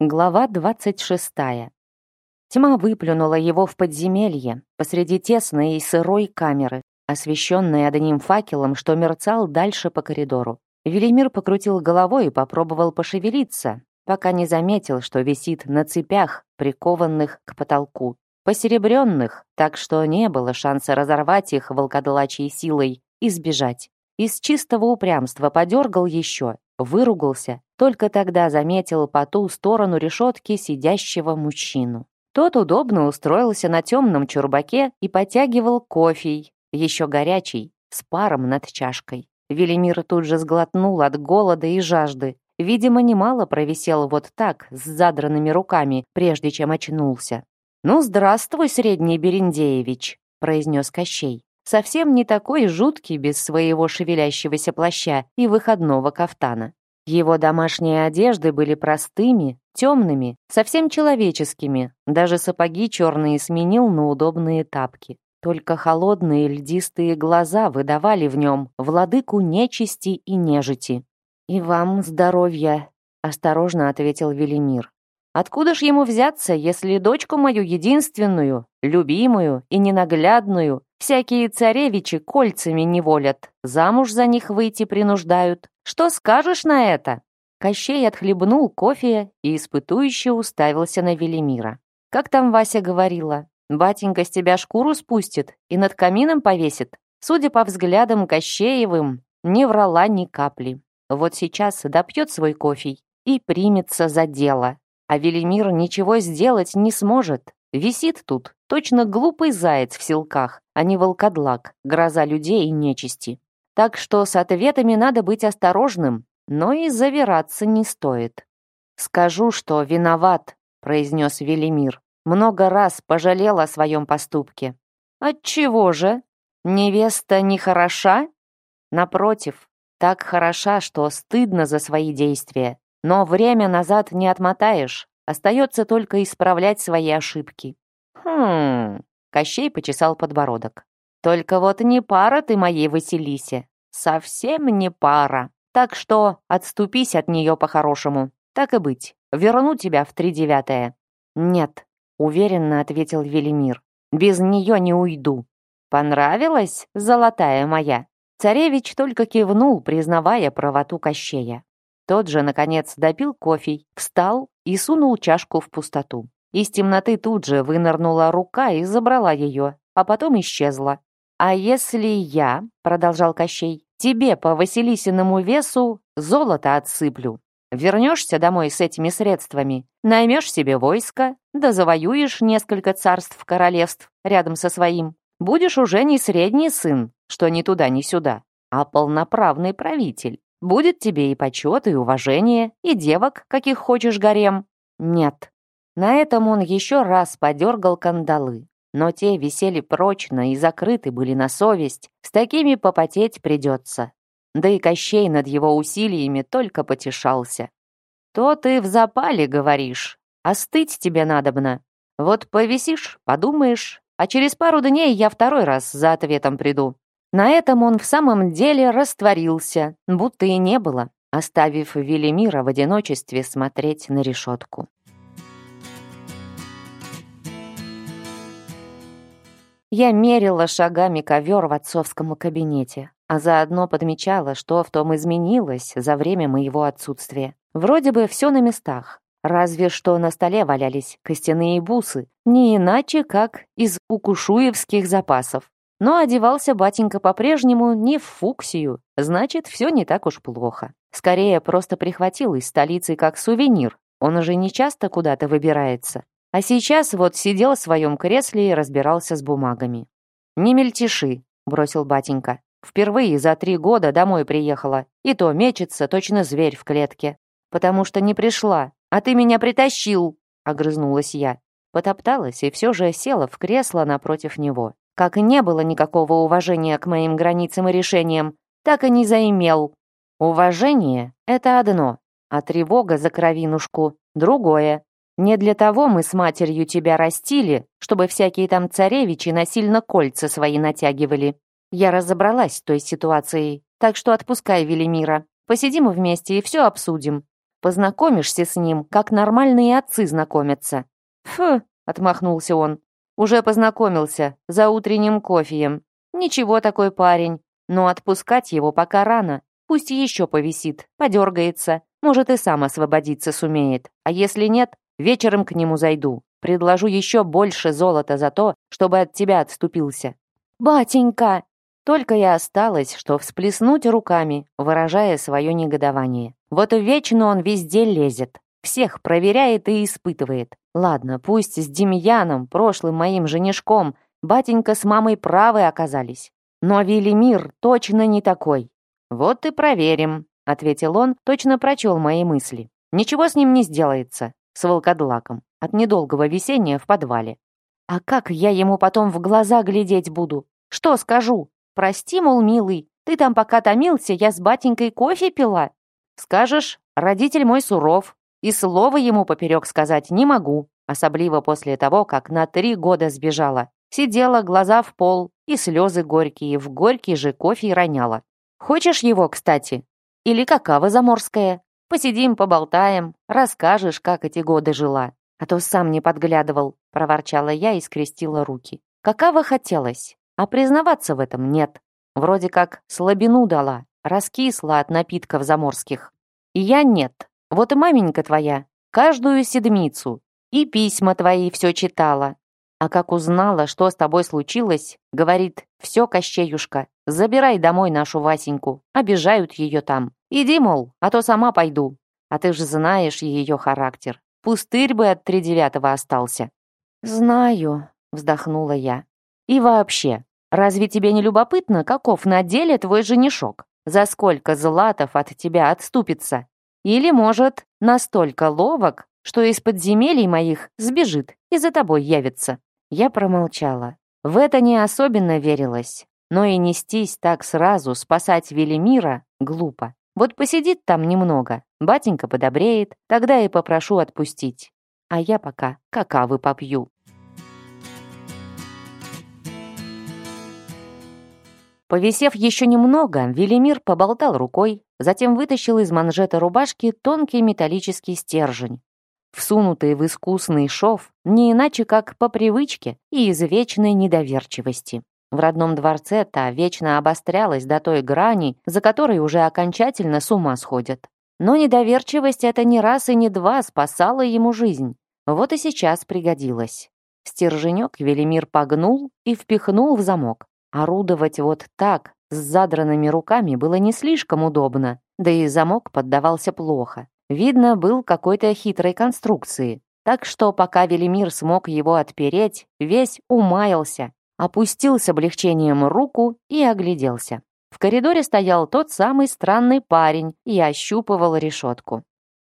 Глава 26. Тьма выплюнула его в подземелье, посреди тесной и сырой камеры, освещенной одним факелом, что мерцал дальше по коридору. Велимир покрутил головой и попробовал пошевелиться, пока не заметил, что висит на цепях, прикованных к потолку. Посеребренных, так что не было шанса разорвать их волкодлачьей силой и сбежать. Из чистого упрямства подергал еще Выругался, только тогда заметил по ту сторону решетки сидящего мужчину. Тот удобно устроился на темном чурбаке и потягивал кофе, еще горячий, с паром над чашкой. Велимир тут же сглотнул от голода и жажды. Видимо, немало провисел вот так, с задранными руками, прежде чем очнулся. «Ну, здравствуй, Средний Берендеевич», — произнес Кощей совсем не такой жуткий без своего шевелящегося плаща и выходного кафтана. Его домашние одежды были простыми, темными, совсем человеческими, даже сапоги черные сменил на удобные тапки. Только холодные льдистые глаза выдавали в нем владыку нечисти и нежити. «И вам здоровья», — осторожно ответил Велимир. Откуда ж ему взяться, если дочку мою единственную, любимую и ненаглядную всякие царевичи кольцами не волят, замуж за них выйти принуждают? Что скажешь на это?» Кощей отхлебнул кофе и испытующе уставился на Велимира. «Как там Вася говорила? Батенька с тебя шкуру спустит и над камином повесит?» Судя по взглядам Кощеевым, не врала ни капли. Вот сейчас допьет свой кофе и примется за дело. А Велимир ничего сделать не сможет. Висит тут, точно глупый заяц в силках, а не волкодлак, гроза людей и нечисти. Так что с ответами надо быть осторожным, но и завираться не стоит. «Скажу, что виноват», — произнес Велимир. «Много раз пожалел о своем поступке». «Отчего же? Невеста не хороша?» «Напротив, так хороша, что стыдно за свои действия. Но время назад не отмотаешь, остается только исправлять свои ошибки». «Хм...» — Кощей почесал подбородок. «Только вот не пара ты моей Василисе. Совсем не пара. Так что отступись от нее по-хорошему. Так и быть, верну тебя в три тридевятое». «Нет», — уверенно ответил Велимир. «Без нее не уйду». «Понравилась, золотая моя?» Царевич только кивнул, признавая правоту Кощея. Тот же, наконец, допил кофе, встал и сунул чашку в пустоту. Из темноты тут же вынырнула рука и забрала ее, а потом исчезла. «А если я, — продолжал Кощей, — тебе по Василисиному весу золото отсыплю? Вернешься домой с этими средствами, наймешь себе войско, да завоюешь несколько царств-королевств рядом со своим. Будешь уже не средний сын, что ни туда, ни сюда, а полноправный правитель. Будет тебе и почет, и уважение, и девок, каких хочешь, гарем». «Нет». На этом он еще раз подергал кандалы, но те висели прочно и закрыты были на совесть, с такими попотеть придется. Да и Кощей над его усилиями только потешался. «То ты в запале, говоришь, а остыть тебе надобно. Вот повисишь, подумаешь, а через пару дней я второй раз за ответом приду. На этом он в самом деле растворился, будто и не было, оставив Велимира в одиночестве смотреть на решетку. Я мерила шагами ковер в отцовском кабинете, а заодно подмечала, что в том изменилось за время моего отсутствия. Вроде бы все на местах, разве что на столе валялись костяные бусы, не иначе, как из укушуевских запасов. Но одевался батенька по-прежнему не в фуксию, значит, все не так уж плохо. Скорее, просто прихватил из столицы как сувенир. Он уже не часто куда-то выбирается. А сейчас вот сидел в своем кресле и разбирался с бумагами. «Не мельтеши», — бросил батенька. «Впервые за три года домой приехала. И то мечется точно зверь в клетке. Потому что не пришла, а ты меня притащил», — огрызнулась я. Потопталась и все же села в кресло напротив него. Как и не было никакого уважения к моим границам и решениям, так и не заимел. Уважение — это одно, а тревога за кровинушку — другое. Не для того мы с матерью тебя растили, чтобы всякие там царевичи насильно кольца свои натягивали. Я разобралась с той ситуацией, так что отпускай Велимира. Посидим вместе и все обсудим. Познакомишься с ним, как нормальные отцы знакомятся». «Фу», — отмахнулся он, уже познакомился, за утренним кофеем. Ничего такой парень. Но отпускать его пока рано. Пусть еще повисит, подергается. Может, и сам освободиться сумеет. А если нет, вечером к нему зайду. Предложу еще больше золота за то, чтобы от тебя отступился. «Батенька!» Только я осталась, что всплеснуть руками, выражая свое негодование. Вот вечно он везде лезет. Всех проверяет и испытывает. Ладно, пусть с Демьяном, прошлым моим женишком, батенька с мамой правы оказались. Но Велимир точно не такой. Вот и проверим, ответил он, точно прочел мои мысли. Ничего с ним не сделается, с волкодлаком, от недолгого весения в подвале. А как я ему потом в глаза глядеть буду? Что скажу? Прости, мол, милый, ты там пока томился, я с батенькой кофе пила. Скажешь, родитель мой суров, и слова ему поперек сказать не могу, особливо после того, как на три года сбежала. Сидела, глаза в пол, и слезы горькие, в горький же кофе роняла. Хочешь его, кстати? Или какао заморское? Посидим, поболтаем, расскажешь, как эти годы жила. А то сам не подглядывал, проворчала я и скрестила руки. Какао хотелось, а признаваться в этом нет. Вроде как слабину дала, раскисла от напитков заморских. И я нет, вот и маменька твоя, каждую седмицу. И письма твои все читала. А как узнала, что с тобой случилось, говорит, все, Кощеюшка, забирай домой нашу Васеньку, обижают ее там. Иди, мол, а то сама пойду. А ты же знаешь ее характер. Пустырь бы от тридевятого остался. Знаю, вздохнула я. И вообще, разве тебе не любопытно, каков на деле твой женишок? За сколько златов от тебя отступится? Или, может, настолько ловок, что из подземелий моих сбежит и за тобой явится». Я промолчала. В это не особенно верилось, но и нестись так сразу спасать Велимира глупо. Вот посидит там немного, батенька подобреет, тогда и попрошу отпустить. А я пока какавы попью. Повисев еще немного, Велимир поболтал рукой, затем вытащил из манжета рубашки тонкий металлический стержень. Всунутый в искусный шов, не иначе как по привычке и из вечной недоверчивости. В родном дворце та вечно обострялась до той грани, за которой уже окончательно с ума сходят. Но недоверчивость это не раз и не два спасала ему жизнь. Вот и сейчас пригодилась. Стерженек Велимир погнул и впихнул в замок. Орудовать вот так, с задранными руками, было не слишком удобно, да и замок поддавался плохо. Видно, был какой-то хитрой конструкции. Так что, пока Велимир смог его отпереть, весь умаялся, опустил с облегчением руку и огляделся. В коридоре стоял тот самый странный парень и ощупывал решетку.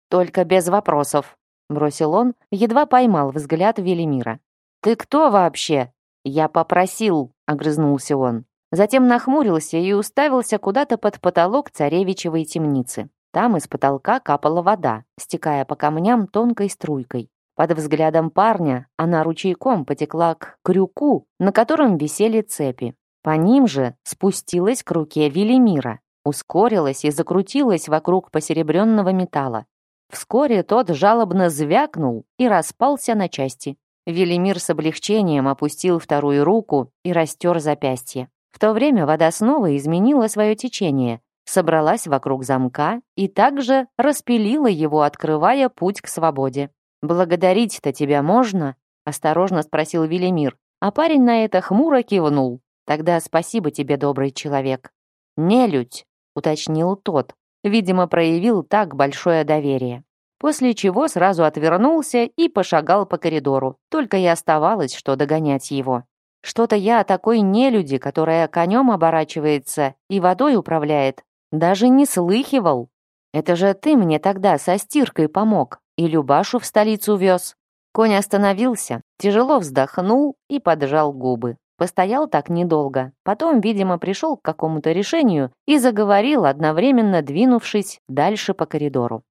«Только без вопросов», — бросил он, едва поймал взгляд Велимира. «Ты кто вообще?» «Я попросил», огрызнулся он. Затем нахмурился и уставился куда-то под потолок царевичевой темницы. Там из потолка капала вода, стекая по камням тонкой струйкой. Под взглядом парня она ручейком потекла к крюку, на котором висели цепи. По ним же спустилась к руке Велимира, ускорилась и закрутилась вокруг посеребренного металла. Вскоре тот жалобно звякнул и распался на части. Велимир с облегчением опустил вторую руку и растер запястье. В то время вода снова изменила свое течение, собралась вокруг замка и также распилила его, открывая путь к свободе. «Благодарить-то тебя можно?» — осторожно спросил Велимир, а парень на это хмуро кивнул. «Тогда спасибо тебе, добрый человек». «Нелюдь», — уточнил тот, видимо, проявил так большое доверие после чего сразу отвернулся и пошагал по коридору. Только и оставалось, что догонять его. Что-то я о такой нелюди, которая конем оборачивается и водой управляет, даже не слыхивал. Это же ты мне тогда со стиркой помог и Любашу в столицу вез. Конь остановился, тяжело вздохнул и поджал губы. Постоял так недолго. Потом, видимо, пришел к какому-то решению и заговорил, одновременно двинувшись дальше по коридору.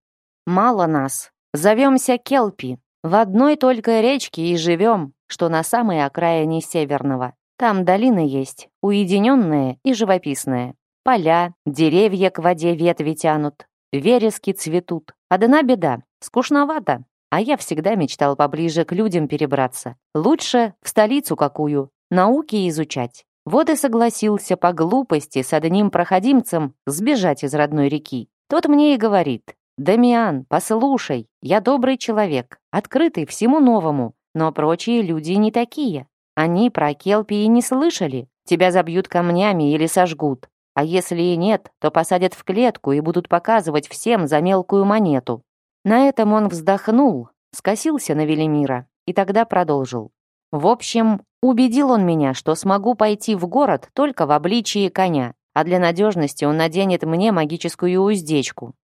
Мало нас. Зовемся Келпи. В одной только речке и живем, что на самой окраине Северного. Там долины есть, уединенные и живописные. Поля, деревья к воде ветви тянут, верески цветут. Одна беда, скучновато. А я всегда мечтал поближе к людям перебраться. Лучше в столицу какую, науки изучать. Вот и согласился по глупости с одним проходимцем сбежать из родной реки. Тот мне и говорит, «Дамиан, послушай, я добрый человек, открытый всему новому, но прочие люди не такие. Они про Келпи не слышали. Тебя забьют камнями или сожгут. А если и нет, то посадят в клетку и будут показывать всем за мелкую монету». На этом он вздохнул, скосился на Велимира и тогда продолжил. В общем, убедил он меня, что смогу пойти в город только в обличии коня, а для надежности он наденет мне магическую уздечку.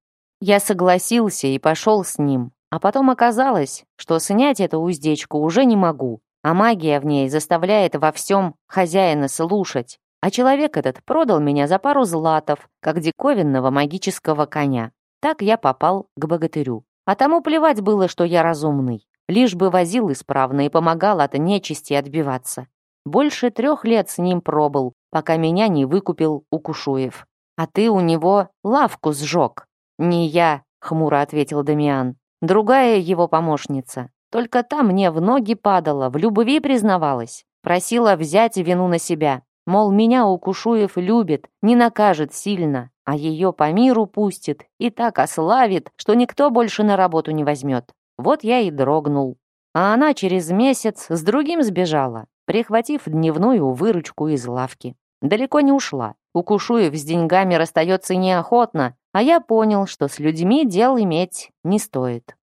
Я согласился и пошел с ним, а потом оказалось, что снять эту уздечку уже не могу, а магия в ней заставляет во всем хозяина слушать. А человек этот продал меня за пару златов, как диковинного магического коня. Так я попал к богатырю. А тому плевать было, что я разумный. Лишь бы возил исправно и помогал от нечисти отбиваться. Больше трех лет с ним пробыл, пока меня не выкупил Укушуев. А ты у него лавку сжег. «Не я», — хмуро ответил Дамиан. «Другая его помощница. Только та мне в ноги падала, в любви признавалась. Просила взять вину на себя. Мол, меня Укушуев любит, не накажет сильно, а ее по миру пустит и так ославит, что никто больше на работу не возьмет. Вот я и дрогнул. А она через месяц с другим сбежала, прихватив дневную выручку из лавки. Далеко не ушла. Укушуев с деньгами расстается неохотно, а я понял, что с людьми дел иметь не стоит.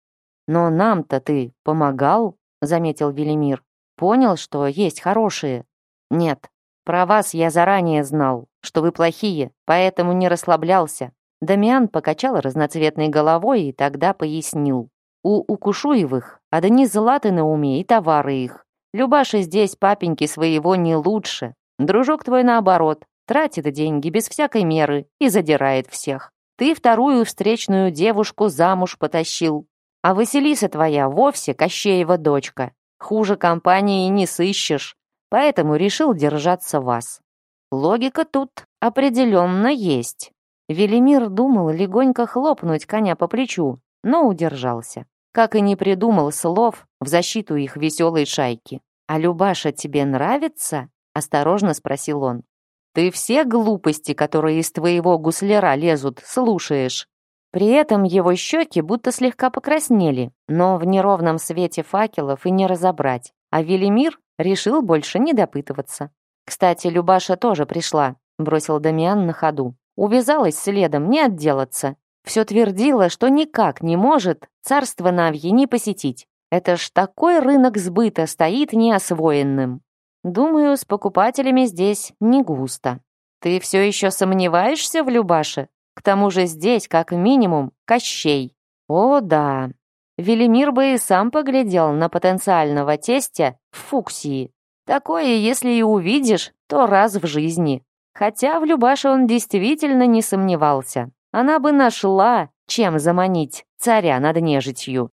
«Но нам-то ты помогал», — заметил Велимир. «Понял, что есть хорошие?» «Нет, про вас я заранее знал, что вы плохие, поэтому не расслаблялся». Дамиан покачал разноцветной головой и тогда пояснил. «У Укушуевых а одни златы на уме и товары их. Любаши здесь папеньки своего не лучше. Дружок твой наоборот, тратит деньги без всякой меры и задирает всех. Ты вторую встречную девушку замуж потащил. А Василиса твоя вовсе Кощеева дочка. Хуже компании не сыщешь. Поэтому решил держаться вас. Логика тут определенно есть. Велимир думал легонько хлопнуть коня по плечу, но удержался. Как и не придумал слов в защиту их веселой шайки. «А Любаша тебе нравится?» — осторожно спросил он. Ты все глупости, которые из твоего гусляра лезут, слушаешь». При этом его щеки будто слегка покраснели, но в неровном свете факелов и не разобрать. А Велимир решил больше не допытываться. «Кстати, Любаша тоже пришла», — бросил Дамиан на ходу. Увязалась следом, не отделаться. Все твердила, что никак не может царство Навьи не посетить. Это ж такой рынок сбыта стоит неосвоенным. Думаю, с покупателями здесь не густо. Ты все еще сомневаешься в Любаше? К тому же здесь, как минимум, Кощей. О, да. Велимир бы и сам поглядел на потенциального тестя в Фуксии. Такое, если и увидишь, то раз в жизни. Хотя в Любаше он действительно не сомневался. Она бы нашла, чем заманить царя над нежитью.